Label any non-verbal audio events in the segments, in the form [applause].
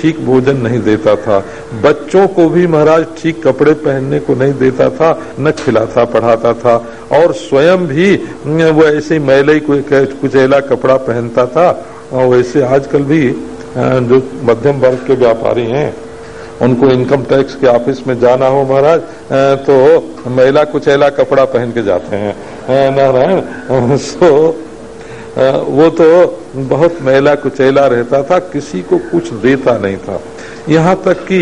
ठीक भोजन नहीं देता था। बच्चों को भी महाराज ठीक कपड़े पहनने को नहीं देता था, न खिलाता पढ़ाता था और स्वयं भी वो ऐसे मैले कुचैला कपड़ा पहनता था और वैसे आजकल भी जो मध्यम वर्ग के व्यापारी हैं, उनको इनकम टैक्स के ऑफ़िस में जाना हो महाराज तो महिला कुचैला कपड़ा पहन के जाते हैं। नारायण, [laughs] सो वो तो बहुत महिला कुचैला रहता था, किसी को कुछ देता नहीं था। यहाँ तक कि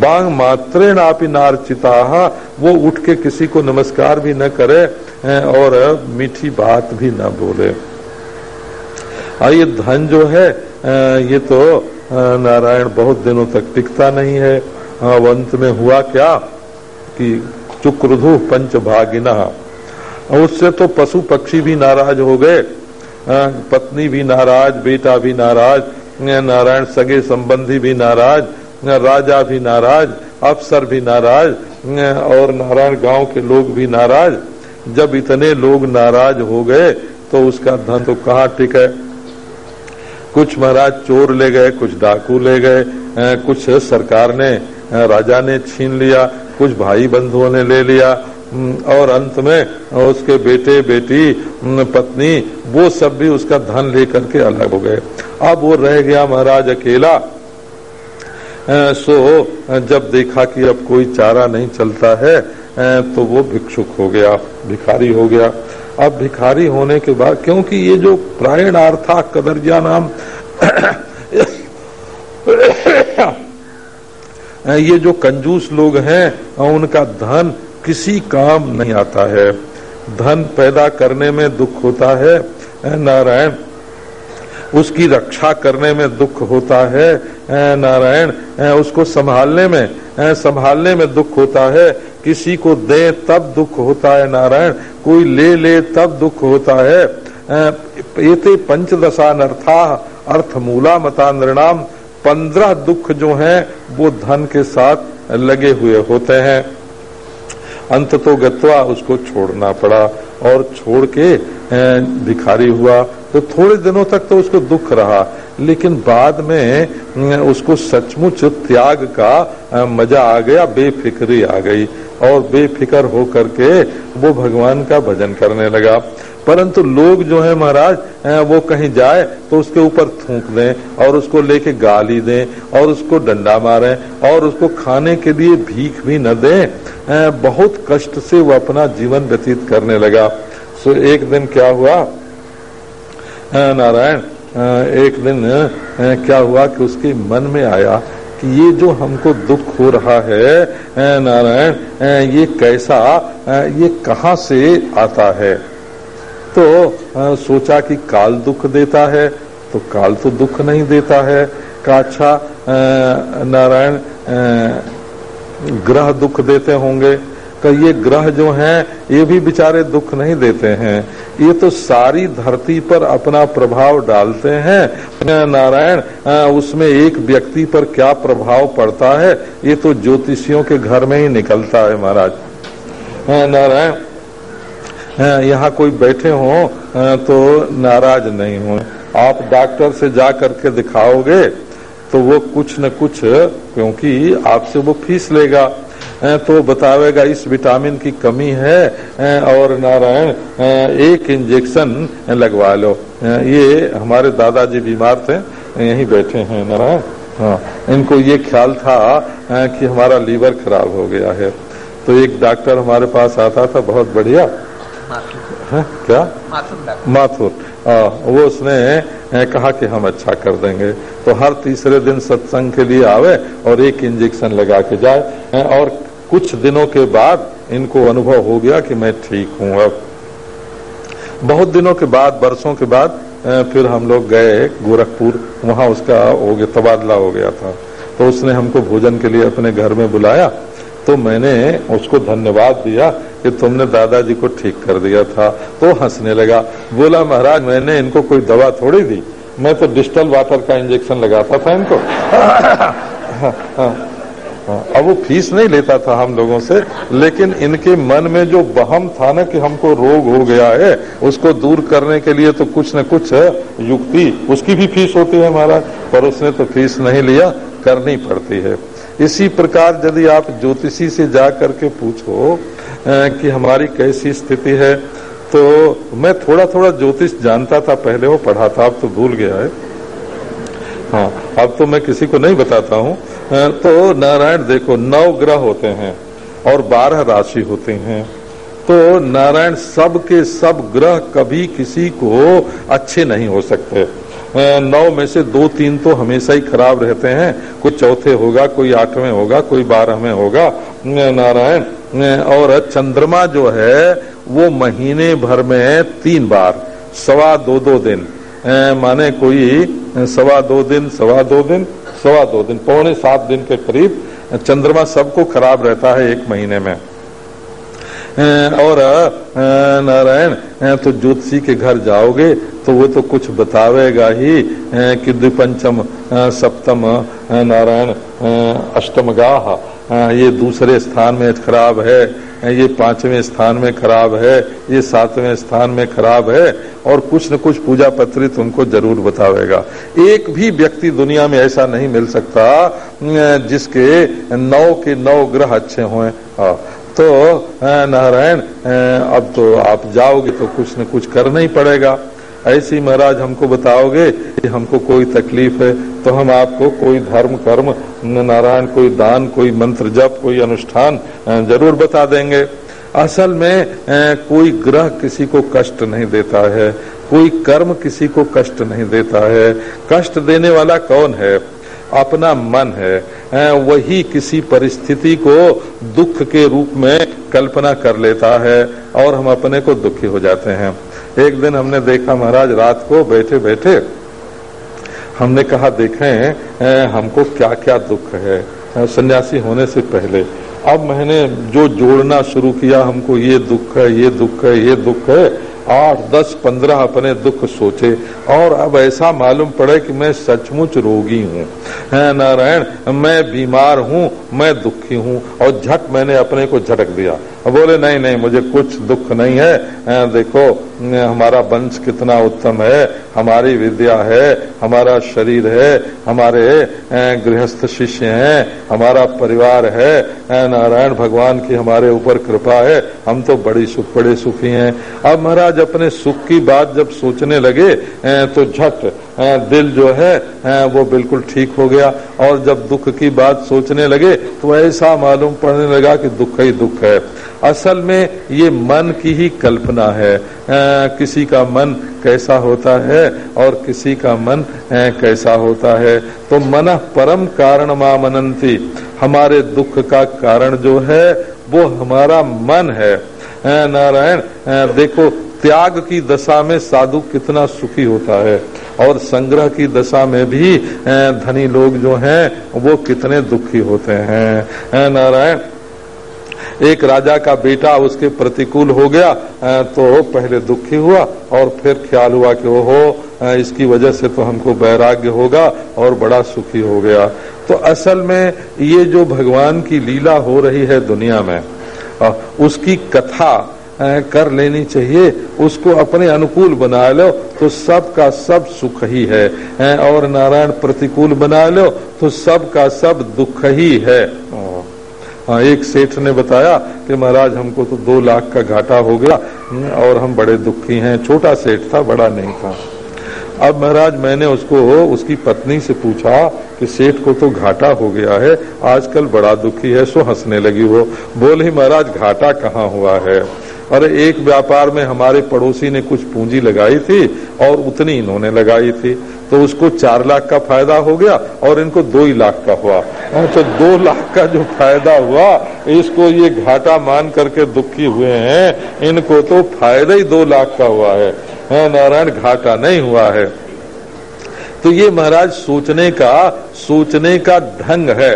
बांग मात्रे नापी नारचिता, वो उठ के किसी को नमस्कार भी न करे और मीठी बात भी न बोले। ये धन जो है ये तो नारायण बहुत दिनों तक टिकता नहीं है। अंत में हुआ क्या कि चुक्रधु पंच भागिना उससे तो पशु पक्षी भी नाराज़ हो गए। पत्नी भी नाराज़, बेटा भी नाराज़ नारायण सगे संबंधी भी नाराज़ राजा भी नाराज़, अफसर भी नाराज़ और नारायण गाँव के लोग भी नाराज़। जब इतने लोग नाराज़ हो गए तो उसका धन तो कहाँ टिके कुछ महाराज चोर ले गए, कुछ डाकू ले गए कुछ सरकार ने राजा ने छीन लिया, कुछ भाई बंधुओं ने ले लिया और अंत में उसके बेटे, बेटी पत्नी, वो सब भी उसका धन लेकर के अलग हो गए। अब वो रह गया महाराज अकेला। सो जब देखा कि अब कोई चारा नहीं चलता है तो वो भिक्षुक हो गया, भिखारी हो गया। अब भिखारी होने के बाद, क्योंकि ये जो प्रायण आर्था कदरजा नाम [coughs] ये जो कंजूस लोग हैं उनका धन किसी काम नहीं आता है। धन पैदा करने में दुख होता है नारायण। उसकी रक्षा करने में दुख होता है नारायण। उसको संभालने में संभालने में दुख होता है। किसी को दे तब दुख होता है, नारायण। कोई ले ले तब दुख होता है। ये पंचदशा नर्था अर्थ मूला मतांद्रणाम। पंद्रह दुख जो हैं, वो धन के साथ लगे हुए होते हैं। अंत तो गत्वा उसको छोड़ना पड़ा और छोड़ के भिखारी हुआ। तो थोड़े दिनों तक तो उसको दुख रहा। लेकिन बाद में उसको सचमुच त्याग का मज़ा आ गया, बेफिक्री आ गई। और बेफिक्र हो करके वो भगवान का भजन करने लगा। परंतु लोग जो है महाराज वो कहीं जाए तो उसके ऊपर थूक दें और उसको लेके गाली दें और उसको डंडा मारें और उसको खाने के लिए भीख भी न दें। बहुत कष्ट से वो अपना जीवन व्यतीत करने लगा। सो, एक दिन क्या हुआ? नारायण एक दिन क्या हुआ कि उसके मन में आया कि ये जो हमको दुख हो रहा है नारायण ये कैसा ये कहाँ से आता है? तो आ, सोचा कि काल दुख देता है तो काल तो दुख नहीं देता है। का अच्छा नारायण ग्रह दुख देते होंगे। कि ये ग्रह जो हैं ये भी बेचारे दुख नहीं देते हैं। ये तो सारी धरती पर अपना प्रभाव डालते हैं। नारायण उसमें एक व्यक्ति पर क्या प्रभाव पड़ता है? ये तो ज्योतिषियों के घर में ही निकलता है महाराज। नारायण यहाँ कोई बैठे हो तो नाराज़ नहीं हो। आप डॉक्टर से जा करके दिखाओगे तो वो कुछ न कुछ, क्योंकि आपसे वो फ़ीस लेगा। तो बतावेगा, इस विटामिन की कमी है और नारायण एक इंजेक्शन लगवा लो। ये हमारे दादाजी बीमार थे, यहीं बैठे हैं, नारायण। हाँ इनको ये ख्याल था कि हमारा लीवर खराब हो गया है। तो एक डॉक्टर हमारे पास आता था, बहुत बढ़िया। है? क्या? माथुर वो उसने कहा कि हम अच्छा कर देंगे। तो हर तीसरे दिन सत्संग के लिए आवे और एक इंजेक्शन लगा के जाए। और कुछ दिनों के बाद इनको अनुभव हो गया कि मैं ठीक हूँ अब। बहुत दिनों के बाद बरसों के बाद फिर हम लोग गए गोरखपुर। वहाँ उसका हो गया तबादला हो गया था। तो उसने हमको भोजन के लिए अपने घर में बुलाया। तो मैंने उसको धन्यवाद दिया कि तुमने दादाजी को ठीक कर दिया था। तो हंसने लगा। बोला, महाराज, मैंने इनको कोई दवा थोड़ी दी। मैं तो डिजिटल वाटर का इंजेक्शन लगाता था इनको। अब वो फ़ीस नहीं लेता था हम लोगों से, लेकिन इनके मन में जो बहम था ना कि हमको रोग हो गया है, उसको दूर करने के लिए तो कुछ न कुछ युक्ति, उसकी भी फ़ीस होती है महाराज, पर उसने तो फ़ीस नहीं लिया, करनी पड़ती है। इसी प्रकार यदि आप ज्योतिषी से जा करके पूछो कि हमारी कैसी स्थिति है तो मैं थोड़ा थोड़ा ज्योतिष जानता था पहले, वो पढ़ा था, अब तो भूल गया है। हाँ अब तो मैं किसी को नहीं बताता हूँ। तो नारायण देखो, नौ ग्रह होते हैं और बारह राशि होते हैं। तो नारायण सब के सब ग्रह कभी किसी को अच्छे नहीं हो सकते। नौ में से दो तीन तो हमेशा ही खराब रहते हैं। कोई चौथे होगा, कोई आठवें होगा, कोई बारहवें होगा। नारायण, और चंद्रमा जो है, वो महीने भर में तीन बार, सवा दो दो दिन। माने कोई सवा दो दिन, सवा दो दिन, सवा दो दिन, पौने सात दिन के करीब चंद्रमा सबको खराब रहता है एक महीने में। और नारायण तो ज्योतिषी के घर जाओगे तो वो तो कुछ बतावेगा ही कि द्विपंचम सप्तम नारायण अष्टम गाह ये दूसरे स्थान में खराब है ये पाँचवें स्थान में खराब है, ये सातवें स्थान में खराब है, और कुछ न कुछ पूजा पत्री तुमको ज़रूर बतावेगा। एक भी व्यक्ति दुनिया में ऐसा नहीं मिल सकता जिसके नौ के नौ ग्रह अच्छे हों तो नारायण अब तो आप जाओगे तो कुछ न कुछ करना ही पड़ेगा। ऐसी महाराज हमको बताओगे कि हमको कोई तकलीफ़ है तो हम आपको कोई धर्म, कर्म नारायण, कोई दान, कोई मंत्र जप, कोई अनुष्ठान ज़रूर बता देंगे। असल में कोई ग्रह किसी को कष्ट नहीं देता है, कोई कर्म किसी को कष्ट नहीं देता है। कष्ट देने वाला कौन है? अपना मन है वही किसी परिस्थिति को दुख के रूप में कल्पना कर लेता है और हम अपने को दुखी हो जाते हैं। एक दिन हमने देखा महाराज, रात को बैठे बैठे हमने कहा, देखें हमको क्या क्या दुख है, सन्यासी होने से पहले अब मैंने जो जोड़ना शुरू किया, हमको ये दुख है, ये दुख है, ये दुख है। आठ, दस, पंद्रह अपने दुख सोचे। और अब ऐसा मालूम पड़े कि मैं सचमुच रोगी हूँ। नारायण, मैं बीमार हूँ, मैं दुखी हूँ। और झट मैंने अपने को झटक दिया। बोले, नहीं नहीं, मुझे कुछ दुख नहीं है। देखो, हमारा वंश कितना उत्तम है। हमारी विद्या है, हमारा शरीर है, हमारे गृहस्थ शिष्य हैं, हमारा परिवार है। नारायण भगवान की हमारे ऊपर कृपा है। हम तो बड़ी सुख, बड़े सुखी हैं। अब महाराज, अपने सुख की बात जब सोचने लगे तो झट दिल जो है वो बिल्कुल ठीक हो गया। और जब दुख की बात सोचने लगे तो ऐसा मालूम पड़ने लगा कि दुख ही दुख है। असल में ये मन की ही कल्पना है। आ, किसी का मन कैसा होता है और किसी का मन कैसा होता है। तो मन परम कारण मनंती हमारे दुख का कारण जो है वो हमारा मन है। नारायण देखो त्याग की दशा में साधु कितना सुखी होता है। और संग्रह की दशा में भी धनी लोग जो हैं, वो कितने दुखी होते हैं। नारायण, एक राजा का बेटा उसके प्रतिकूल हो गया तो पहले दुखी हुआ और फिर ख्याल हुआ कि ओहो इसकी वजह से तो हमको वैराग्य होगा और बड़ा सुखी हो गया। तो असल में ये जो भगवान की लीला हो रही है दुनिया में उसकी कथा कर लेनी चाहिए, उसको अपने अनुकूल बना लो तो सब का सब सुख ही है। और नारायण प्रतिकूल बना लो तो सब का सब दुख ही है। हाँ एक सेठ ने बताया कि महाराज, हमको तो दो लाख का घाटा हो गया और हम बड़े दुखी हैं। छोटा सेठ था, बड़ा नहीं था। अब महाराज, मैंने उसको, उसकी पत्नी से पूछा कि सेठ को तो घाटा हो गया है, आजकल बड़ा दुखी है, सो हंसने लगी वो बोले महाराज, घाटा कहाँ हुआ है? अरे एक व्यापार में हमारे पड़ोसी ने कुछ पूंजी लगाई थी और उतनी इन्होंने लगाई थी। तो उसको चार लाख का फ़ायदा हो गया और इनको दो ही लाख का हुआ। हाँ, तो दो लाख का जो फ़ायदा हुआ इसको ये घाटा मान करके दुखी हुए हैं। इनको तो फ़ायदा ही दो लाख का हुआ है। हाँ, नारायण घाटा नहीं हुआ है। तो ये महाराज सोचने का सोचने का ढंग है।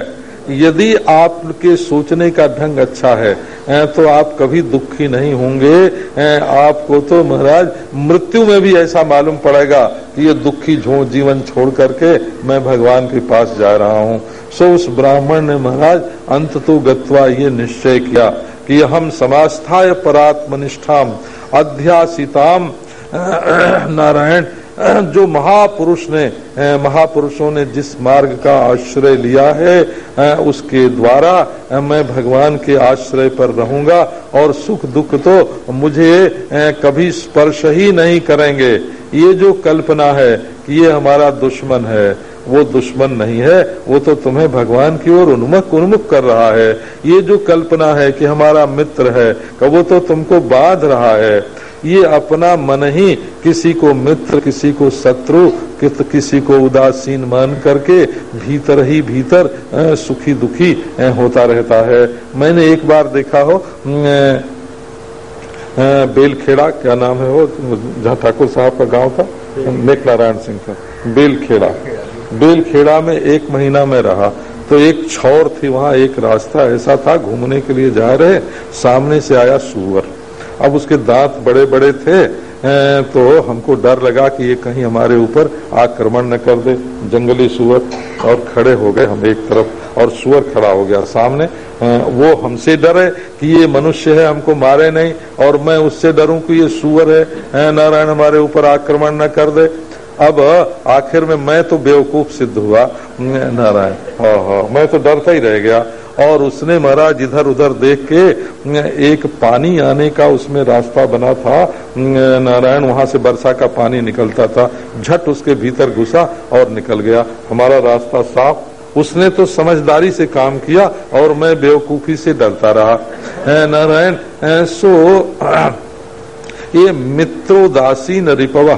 यदि आपके सोचने का ढंग अच्छा है तो आप कभी दुखी नहीं होंगे। आपको तो महाराज, मृत्यु में भी ऐसा मालूम पड़ेगा कि ये दुखी झो, जीवन छोड़ करके मैं भगवान के पास जा रहा हूँ। सो उस ब्राह्मण ने महाराज, अंत तो गत्वा ये निश्चय किया कि हम समास्थाय परात्मनिष्ठाम, अध्यासिताम, नारायण [clears throat] जो महापुरुष ने महापुरुषों ने जिस मार्ग का आश्रय लिया है उसके द्वारा मैं भगवान के आश्रय पर रहूँगा और सुख दुख तो मुझे कभी स्पर्श ही नहीं करेंगे। ये जो कल्पना है कि ये हमारा दुश्मन है, वो दुश्मन नहीं है, वो तो तुम्हें भगवान की ओर उन्मुख उन्मुख कर रहा है। ये जो कल्पना है कि हमारा मित्र है, वो तो तुमको बाँध रहा है। ये अपना मन ही किसी को मित्र, किसी को शत्रु किसी को उदासीन मान करके भीतर ही भीतर सुखी दुखी होता रहता है। मैंने एक बार देखा हो बेलखेड़ा, क्या नाम है वो, जहाँ ठाकुर साहब का गाँव था मेक नारायण सिंह का, बेलखेड़ा। बेलखेड़ा में एक महीना में रहा तो एक छौर थी वहाँ, एक रास्ता ऐसा था, घूमने के लिए जा रहे, सामने से आया सुअर। अब उसके दांत बड़े बड़े थे तो हमको डर लगा कि ये कहीं हमारे ऊपर आक्रमण न कर दे। जंगली सुअर और खड़े हो गए हम एक तरफ़, और सुअर खड़ा हो गया सामने। वो हमसे डरे कि ये मनुष्य है, हमको मारे नहीं, और मैं उससे डरूं कि ये सुअर है। नारायण हमारे ऊपर आक्रमण न कर दे। अब आखिर में मैं तो बेवकूफ़ सिद्ध हुआ। नारायण हाँ हाँ मैं तो डरता ही रह गया। और उसने महाराज इधर उधर देख के एक पानी आने का उसमें रास्ता बना था। नारायण वहाँ से वर्षा का पानी निकलता था। झट उसके भीतर घुसा और निकल गया। हमारा रास्ता साफ़। उसने तो समझदारी से काम किया और मैं बेवकूफ़ी से डरता रहा। नारायण सो, [clears throat] ये मित्रोदासीन रिपव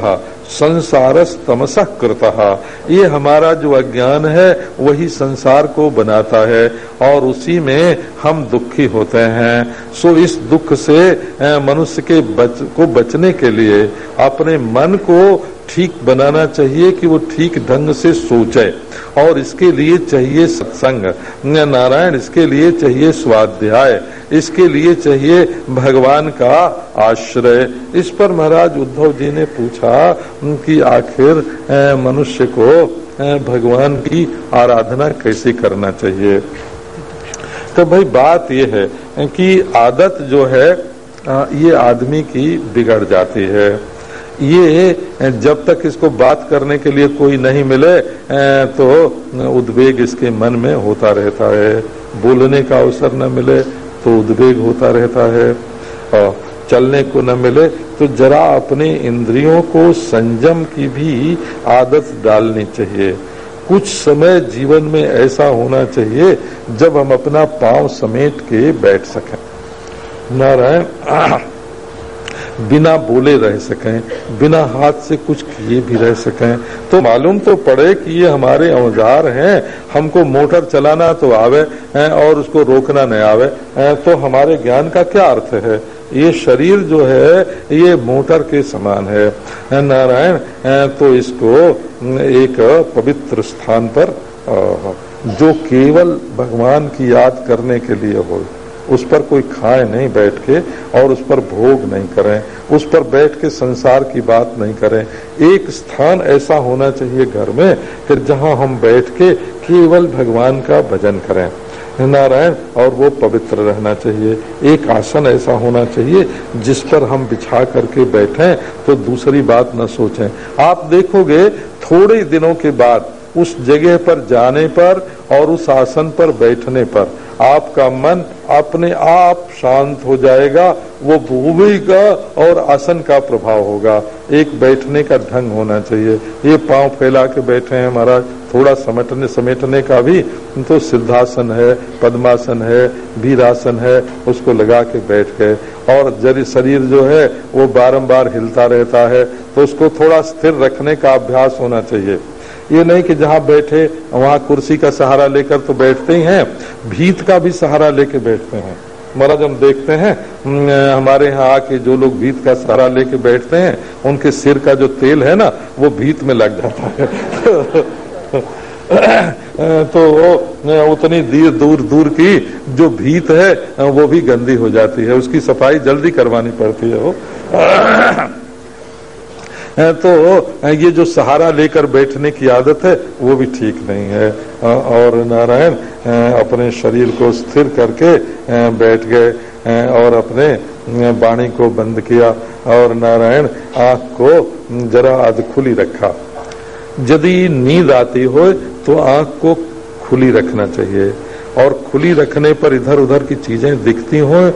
संसार तमस करता ये हमारा जो अज्ञान है, वही संसार को बनाता है और उसी में हम दुखी होते हैं। सो इस दुख से मनुष्य के बच, को बचने के लिए, अपने मन को ठीक बनाना चाहिए कि वो ठीक ढंग से सोचे और इसके लिए चाहिए सत्संग। नारायण इसके लिए चाहिए स्वाध्याय। इसके लिए चाहिए भगवान का आश्रय। इस पर महाराज उद्धव जी ने पूछा कि आखिर मनुष्य को भगवान की आराधना कैसे करना चाहिए? तो भाई बात यह है कि आदत जो है ये आदमी की बिगड़ जाती है। ये जब तक इसको बात करने के लिए कोई नहीं मिले तो उद्वेग इसके मन में होता रहता है। बोलने का अवसर न मिले तो उद्वेग होता रहता है। और चलने को न मिले तो जरा अपने इंद्रियों को संयम की भी आदत डालनी चाहिए। कुछ समय जीवन में ऐसा होना चाहिए, जब हम अपना पाँव समेट के बैठ सकें। नारायण बिना बोले रह सकें, बिना हाथ से कुछ किए भी रह सकें। तो मालूम तो पड़े कि ये हमारे औज़ार हैं, हमको मोटर चलाना तो आवे और उसको रोकना नहीं आवे। तो हमारे ज्ञान का क्या अर्थ है? ये शरीर जो है, ये मोटर के समान है। नारायण तो इसको एक पवित्र स्थान पर जो केवल भगवान की याद करने के लिए हो। उस पर कोई खाए नहीं बैठ के और उस पर भोग नहीं करें, उस पर बैठ के संसार की बात नहीं करें। एक स्थान ऐसा होना चाहिए घर में कि जहाँ हम बैठ के केवल भगवान का भजन करें। नारायण, और वो पवित्र रहना चाहिए। एक आसन ऐसा होना चाहिए जिस पर हम बिछा करके बैठें तो दूसरी बात न सोचें। आप देखोगे, थोड़े दिनों के बाद उस जगह पर जाने पर और उस आसन पर बैठने पर आपका मन अपने आप शांत हो जाएगा, वो भूमि का और आसन का प्रभाव होगा। एक बैठने का ढंग होना चाहिए। ये पाँव फैला के बैठे हैं महाराज, थोड़ा समेटने समेटने का भी तो सिद्धासन है, पद्मासन है, वीरासन है, उसको लगा के बैठ गए। और जरी शरीर जो है, वो बारंबार हिलता रहता है तो उसको थोड़ा स्थिर रखने का अभ्यास होना चाहिए। ये नहीं कि जहाँ बैठे, वहाँ कुर्सी का सहारा लेकर तो बैठते ही हैं, भीत का भी सहारा लेके बैठते हैं। महाराज, हम देखते हैं हमारे यहाँ आके जो लोग भीत का सहारा लेके बैठते हैं, उनके सिर का जो तेल है ना, वो भीत में लग जाता है। [laughs] तो वो उतनी दूर दूर दूर की जो भीत है, वो भी गंदी हो जाती है। उसकी सफ़ाई जल्दी करवानी पड़ती है वो। [clears throat] तो ये जो सहारा लेकर बैठने की आदत है, वो भी ठीक नहीं है। और नारायण अपने शरीर को स्थिर करके बैठ गए और अपने वाणी को बंद किया। और नारायण, आँख को जरा अध खुली रखा। यदि नींद आती हो तो आँख को खुली रखना चाहिए। और खुली रखने पर इधर उधर की चीज़ें दिखती हो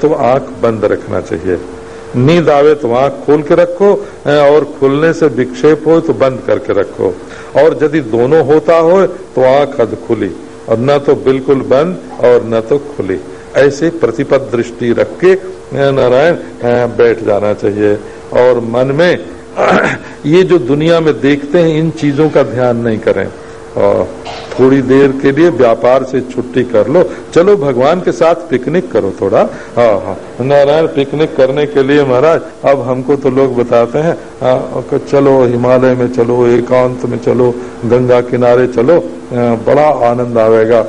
तो आँख बंद रखना चाहिए। नींद आवे तो वहाँ खोल के रखो और खुलने से विक्षेप हो तो बंद करके रखो। और यदि दोनों होता हो तो आँख अध खुली, और न तो बिल्कुल बंद और न तो खुली। ऐसे प्रतिपद दृष्टि रख के नारायण बैठ जाना चाहिए। और मन में, [clears throat] ये जो दुनिया में देखते हैं, इन चीज़ों का ध्यान नहीं करें। थोड़ी देर के लिए व्यापार से छुट्टी कर लो। चलो भगवान के साथ पिकनिक करो थोड़ा। हाँ हाँ। नारायण पिकनिक करने के लिए महाराज अब हमको तो लोग बताते हैं आ, चलो हिमालय में चलो एकांत में चलो गंगा किनारे चलो आ, बड़ा आनंद आवेगा।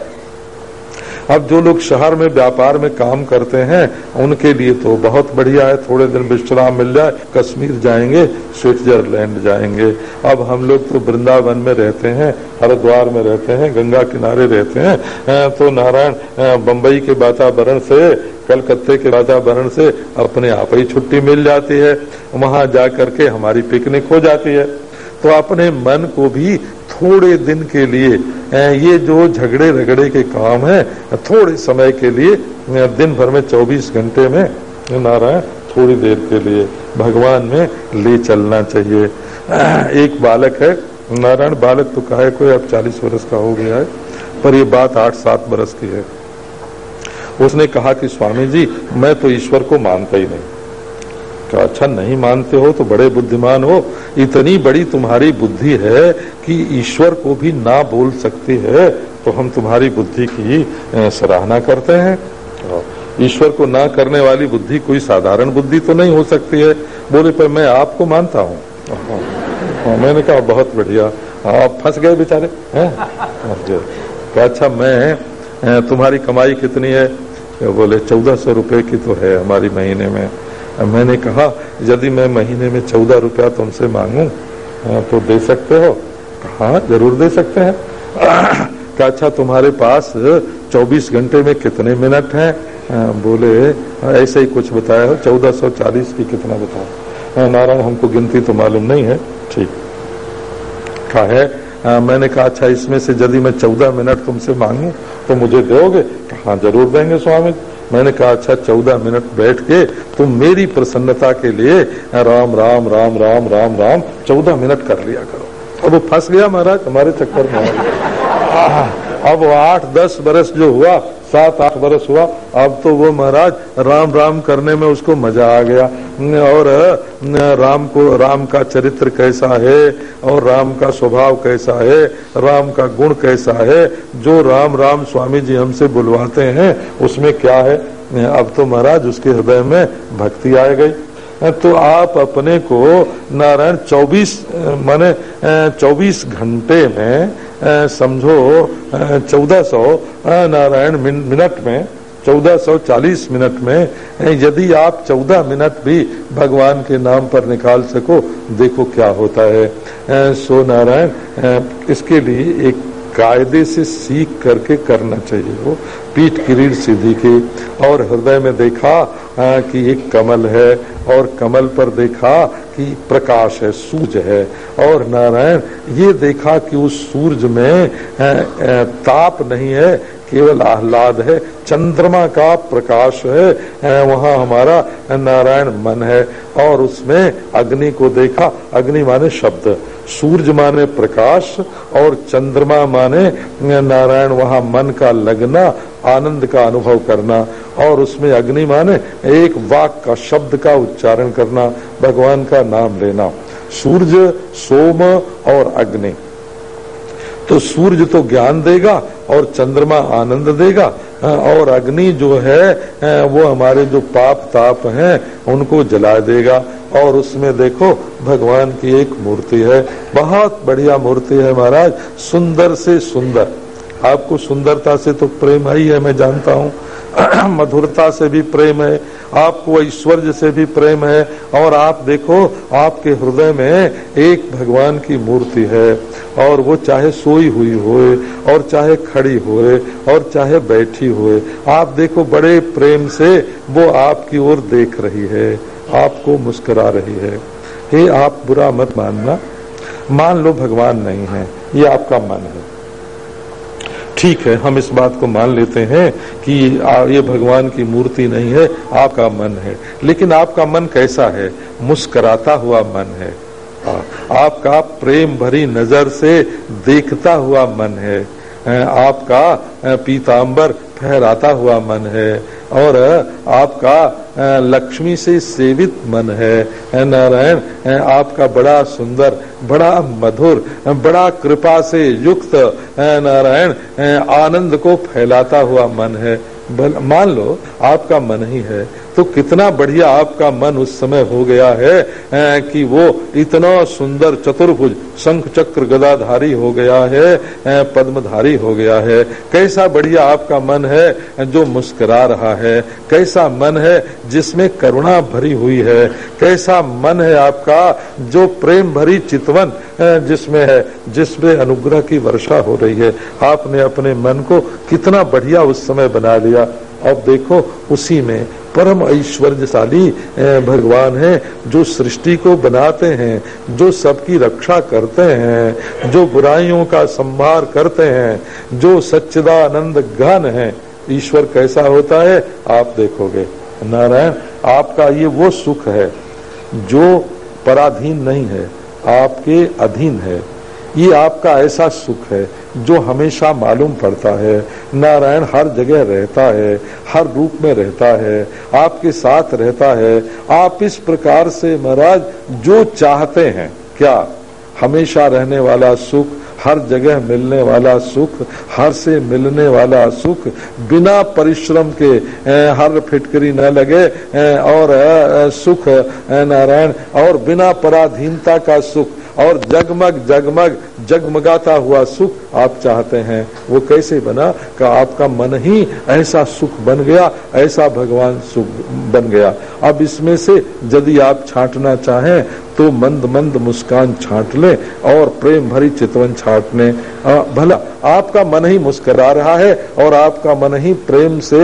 अब जो लोग शहर में, व्यापार में काम करते हैं, उनके लिए तो बहुत बढ़िया है। थोड़े दिन विश्राम मिल जाए, कश्मीर जाएँगे, स्विट्जरलैंड जाएँगे। अब हम लोग तो वृंदावन में रहते हैं, हरिद्वार में रहते हैं, गंगा किनारे रहते हैं। तो नारायण बम्बई के वातावरण से, कलकत्ते के वातावरण से अपने आप ही छुट्टी मिल जाती है। वहाँ जा करके हमारी पिकनिक हो जाती है। तो अपने मन को भी थोड़े दिन के लिए ये जो झगड़े रगड़े के काम है, थोड़े समय के लिए दिन भर में 24 घंटे में नारायण थोड़ी देर के लिए भगवान में ले चलना चाहिए। [clears throat] एक बालक है, नारायण बालक तो कहे कोई अब 40 वर्ष का हो गया है, पर ये बात आठ सात बरस की है। उसने कहा कि स्वामी जी, मैं तो ईश्वर को मानता ही नहीं। तो अच्छा नहीं मानते हो तो बड़े बुद्धिमान हो। इतनी बड़ी तुम्हारी बुद्धि है कि ईश्वर को भी ना बोल सकती है तो हम तुम्हारी बुद्धि की सराहना करते हैं। ईश्वर को ना करने वाली बुद्धि कोई साधारण बुद्धि तो नहीं हो सकती है। बोले पर मैं आपको मानता हूँ। हाँ, मैंने कहा बहुत बढ़िया। आप फंस गए बेचारे हैं? अच्छा मैं तुम्हारी कमाई कितनी है? बोले चौदह सौ रुपए की तो है हमारी महीने में। मैंने कहा यदि मैं महीने में चौदह रुपया तुमसे मांगू तो दे सकते हो। हाँ ज़रूर दे सकते हैं। [clears throat] क्या अच्छा तुम्हारे पास 24 घंटे में कितने मिनट हैं? बोले ऐसे ही कुछ बताया हो चौदह सौ चालीस की कितना बताया। नारायण हमको गिनती तो मालूम नहीं है। ठीक। कहा है आ, मैंने कहा अच्छा इसमें से यदि मैं चौदह मिनट तुमसे मांगू तो मुझे दोगे? हाँ ज़रूर देंगे स्वामी। मैंने कहा अच्छा चौदह मिनट बैठ के तुम मेरी प्रसन्नता के लिए राम राम राम राम राम राम चौदह मिनट कर लिया करो। अब वो फंस गया महाराज हमारे चक्कर में अब आठ, दस बरस जो हुआ सात, आठ बरस हुआ, अब तो वो महाराज राम राम करने में उसको मज़ा आ गया। और, राम को, राम का चरित्र कैसा है, और राम का स्वभाव कैसा है, राम का गुण कैसा है, जो राम राम स्वामी जी हमसे बुलवाते हैं, उसमें क्या है? अब तो महाराज उसके हृदय में भक्ति आ गई। तो आप अपने को नारायण 24 माने 24 घंटे में समझो 1400 नारायण मिनट में 1440 मिनट में यदि आप 14 मिनट भी भगवान के नाम पर निकाल सको, देखो क्या होता है। सो नारायण इसके लिए एक कायदे से सीख करके करना चाहिए वो, पीठ की रीढ़ सीधी की, और हृदय में देखा आ, कि एक कमल है और कमल पर देखा कि प्रकाश है सूरज है। और नारायण ये देखा कि उस सूरज में आ, आ, ताप नहीं है केवल आह्लाद है चंद्रमा का प्रकाश है वहाँ हमारा नारायण मन है। और उसमें अग्नि को देखा अग्नि माने शब्द सूरज माने प्रकाश और चंद्रमा माने नारायण वहाँ मन का लगना आनंद का अनुभव करना और उसमें अग्नि माने एक वाक का शब्द का उच्चारण करना, भगवान का नाम लेना। सूर्य सोम और अग्नि। तो सूर्य तो ज्ञान देगा और चंद्रमा आनंद देगा और अग्नि जो है, वो हमारे जो पाप ताप हैं, उनको जला देगा। और उसमें देखो, भगवान की एक मूर्ति है, बहुत बढ़िया मूर्ति है महाराज, सुंदर से सुंदर। आपको सुंदरता से तो प्रेम है ही है, मैं जानता हूँ। [clears throat] मधुरता से भी प्रेम है, आपको ऐश्वर्य से भी प्रेम है, और आप देखो, आपके हृदय में एक भगवान की मूर्ति है, और वो चाहे सोई हुई होए, और चाहे खड़ी होए, और चाहे बैठी होए, आप देखो बड़े प्रेम से वो आपकी ओर देख रही है, आपको मुस्कुरा रही है। हे आप बुरा मत मानना, मान लो भगवान नहीं है, ये आपका मन है। ठीक है, हम इस बात को मान लेते हैं कि ये भगवान की मूर्ति नहीं है, आपका मन है। लेकिन आपका मन कैसा है? मुस्कराता हुआ मन है। आपका प्रेम भरी नज़र से देखता हुआ मन है। आपका पीताम्बर फहराता हुआ मन है और आपका लक्ष्मी से सेवित मन है। नारायण आपका बड़ा सुंदर, बड़ा मधुर बड़ा कृपा से युक्त नारायण आनंद को फैलाता हुआ मन है। मान लो, आपका मन ही है। तो कितना बढ़िया आपका मन उस समय हो गया है कि वो इतना सुंदर चतुर्भुज शंख चक्र गदाधारी हो गया है पद्मधारी हो गया है। कैसा बढ़िया आपका मन है जो मुस्कुरा रहा है। कैसा मन है जिसमें करुणा भरी हुई है। कैसा मन है आपका जो प्रेम भरी चितवन जिसमें है, जिसमें अनुग्रह की वर्षा हो रही है। आपने अपने मन को कितना बढ़िया उस समय बना लिया। अब देखो, उसी में परम ऐश्वर्यशाली भगवान है, जो सृष्टि को बनाते हैं, जो सबकी रक्षा करते हैं, जो बुराइयों का संभार करते हैं, जो सच्चिदानंद घन है। ईश्वर कैसा होता है, आप देखोगे। नारायण, आपका ये वो सुख है, जो पराधीन नहीं है, आपके अधीन है। ये आपका ऐसा सुख है जो हमेशा मालूम पड़ता है, नारायण हर जगह रहता है, हर रूप में रहता है, आपके साथ रहता है, आप इस प्रकार से महाराज जो चाहते हैं, क्या हमेशा रहने वाला सुख, हर जगह मिलने वाला सुख, हर से मिलने वाला सुख, बिना परिश्रम के हर फिटकरी न लगे और सुख नारायण, और बिना पराधीनता का सुख और जगमग जगमग, जगमगाता हुआ सुख आप चाहते हैं। वो कैसे बना? का आपका मन ही ऐसा सुख बन गया, ऐसा भगवान सुख बन गया। अब इसमें से यदि आप छांटना चाहें तो मंद मंद मुस्कान छाट ले और प्रेम भरी चितवन छाट ले भला, आपका मन ही मुस्करा रहा है और आपका मन ही प्रेम से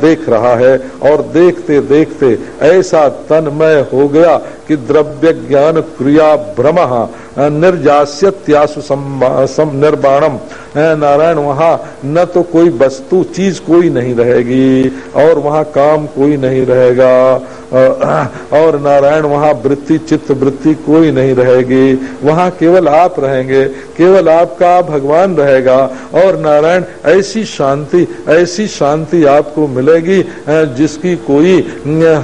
देख रहा है। और देखते देखते ऐसा तन्मय हो गया कि द्रव्य ज्ञान क्रिया भ्रम निर्जास्यत्यासु निर्बाणम नारायण, वहाँ न तो कोई वस्तु, चीज़ कोई नहीं रहेगी और वहाँ काम कोई नहीं रहेगा। और नारायण, वहाँ वृत्ति, चित्त वृत्ति कोई नहीं रहेगी। वहाँ केवल आप रहेंगे, केवल आपका भगवान रहेगा। और नारायण, ऐसी शांति ऐसी शांति आपको मिलेगी जिसकी कोई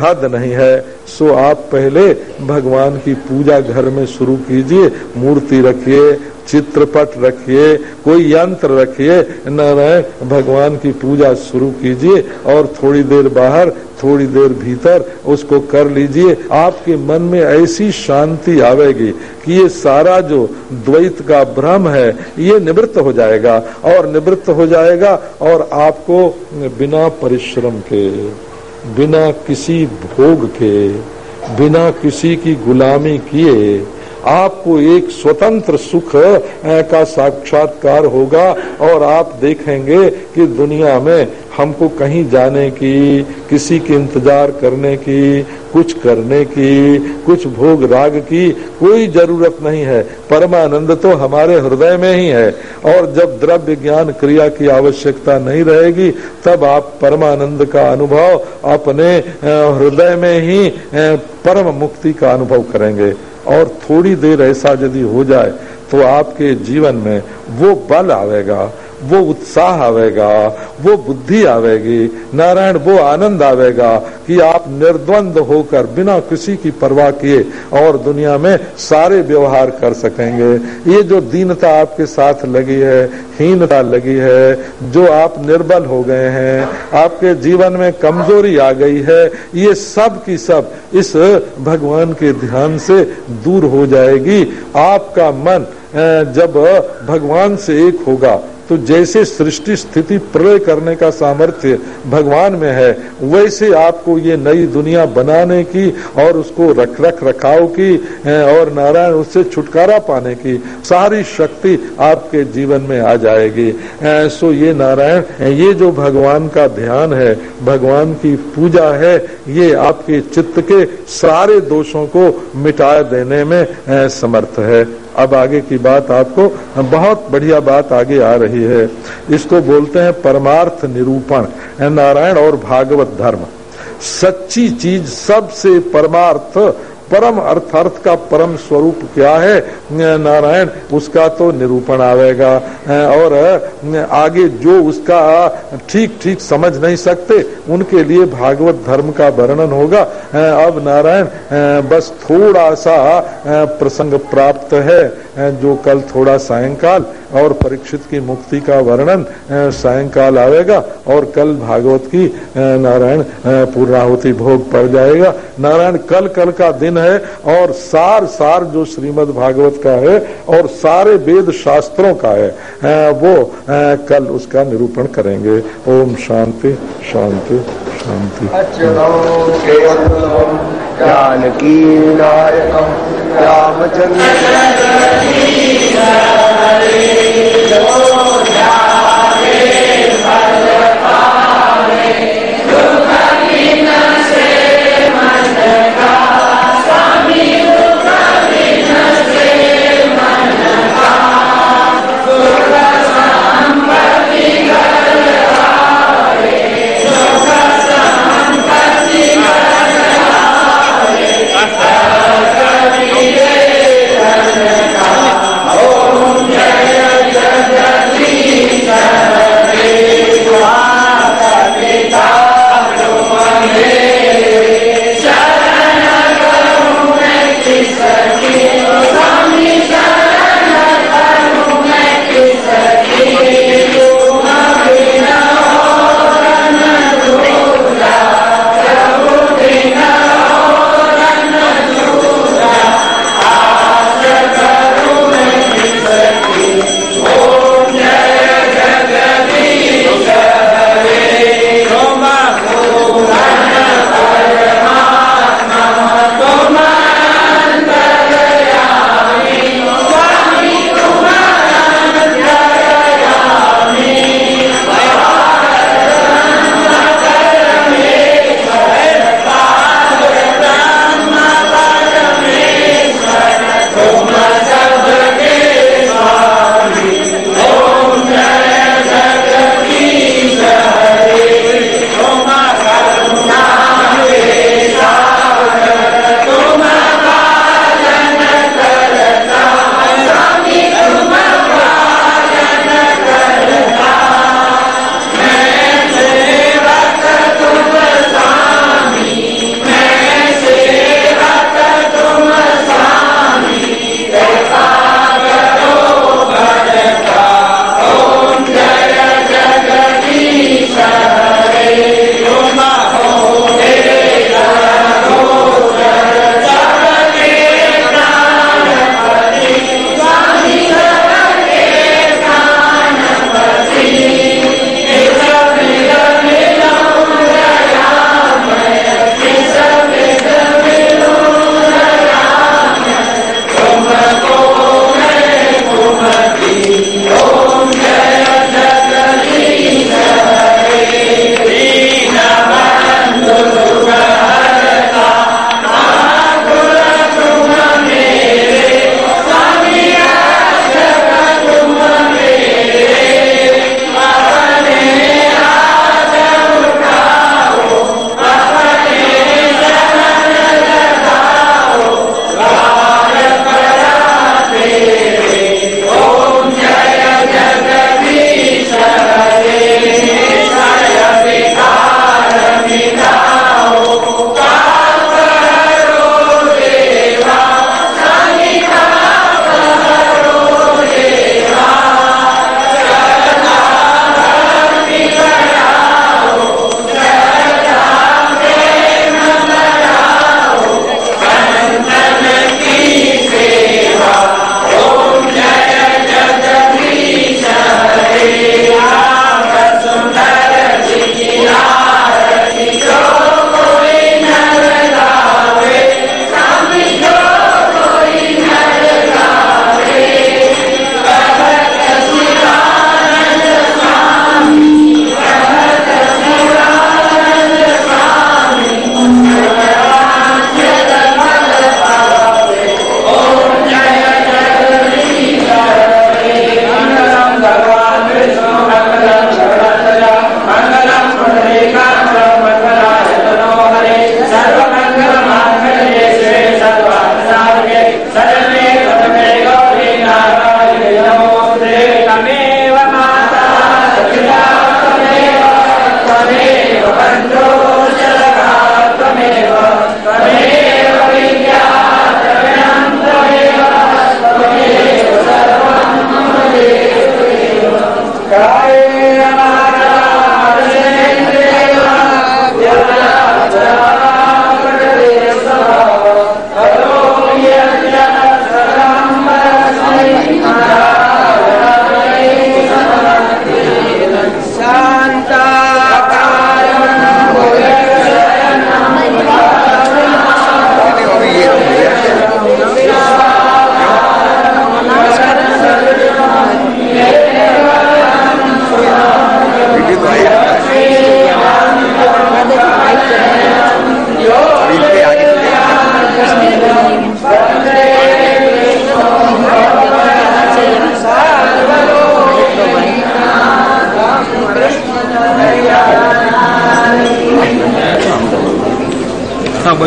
हद नहीं है। सो आप पहले भगवान की पूजा घर में शुरू कीजिए, मूर्ति रखिए चित्रपट रखिए, कोई यंत्र रखिए नारायण भगवान की पूजा शुरू कीजिए और थोड़ी देर बाहर, थोड़ी देर भीतर उसको कर लीजिए। आपके मन में ऐसी शांति आवेगी कि ये सारा जो द्वैत का भ्रम है, ये निवृत्त हो जाएगा और निवृत्त हो जाएगा और आपको बिना परिश्रम के, बिना किसी भोग के, बिना किसी की गुलामी किए आपको एक स्वतंत्र सुख का साक्षात्कार होगा और आप देखेंगे कि दुनिया में हमको कहीं जाने की, किसी के इंतज़ार करने की, कुछ करने की, कुछ भोग राग की कोई ज़रूरत नहीं है। परमानंद तो हमारे हृदय में ही है और जब द्रव्य ज्ञान क्रिया की आवश्यकता नहीं रहेगी, तब आप परमानंद का अनुभव अपने हृदय में ही परम मुक्ति का अनुभव करेंगे। और थोड़ी देर ऐसा यदि हो जाए तो आपके जीवन में वो बल आवेगा। वो उत्साह आवेगा, वो बुद्धि आवेगी, नारायण, वो आनंद आवेगा कि आप निर्द्वंद होकर बिना किसी की परवाह किए और दुनिया में सारे व्यवहार कर सकेंगे। ये जो दीनता आपके साथ लगी है, हीनता लगी है, जो आप निर्बल हो गए हैं, आपके जीवन में कमज़ोरी आ गई है, ये सब की सब इस भगवान के ध्यान से दूर हो जाएगी। आपका मन जब भगवान से एक होगा तो जैसे सृष्टि स्थिति प्रलय करने का सामर्थ्य भगवान में है, वैसे आपको ये नई दुनिया बनाने की और उसको रख रख रखाव की और नारायण उससे छुटकारा पाने की सारी शक्ति आपके जीवन में आ जाएगी। सो ये नारायण ये जो भगवान का ध्यान है, भगवान की पूजा है, ये आपके चित्त के सारे दोषों को मिटा देने में समर्थ है। अब आगे की बात आपको बहुत बढ़िया बात आगे आ रही है। इसको बोलते हैं परमार्थ निरूपण नारायण और भागवत धर्म। सच्ची चीज़ सबसे परमार्थ परम अर्थ अर्थ का परम स्वरूप क्या है? नारायण, उसका तो निरूपण आवेगा। और आगे जो उसका ठीक ठीक समझ नहीं सकते, उनके लिए भागवत धर्म का वर्णन होगा। अब नारायण बस थोड़ा सा प्रसंग प्राप्त है। जो कल थोड़ा सायंकाल और परीक्षित की मुक्ति का वर्णन सायंकाल आएगा और कल भागवत की नारायण पूर्णाहुति भोग पड़ जाएगा। नारायण, कल कल का दिन है और सार सार जो श्रीमद् भागवत का है और सारे वेद शास्त्रों का है वो कल उसका निरूपण करेंगे। ओम शांति शांति शांति। जानकी नायकम रामचंद्र।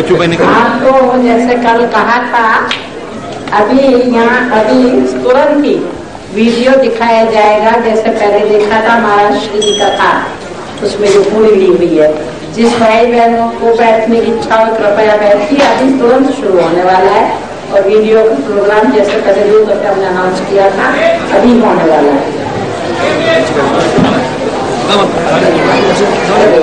बच्चों पे निकल हाँ तो जैसे कल कहा था अभी यहाँ अभी तुरंत ही वीडियो दिखाया जाएगा जैसे पहले देखा था महाराष्ट्र जी का था उसमें जो पूरी ली हुई है जिस भाई बहनों को बैठने की इच्छा हो कृपया बैठिए अभी तुरंत शुरू होने वाला है और वीडियो का प्रोग्राम जैसे पहले दो दफे हमने अनाउंस किया था अभी होने वाला है 那么，咱们你的开，的，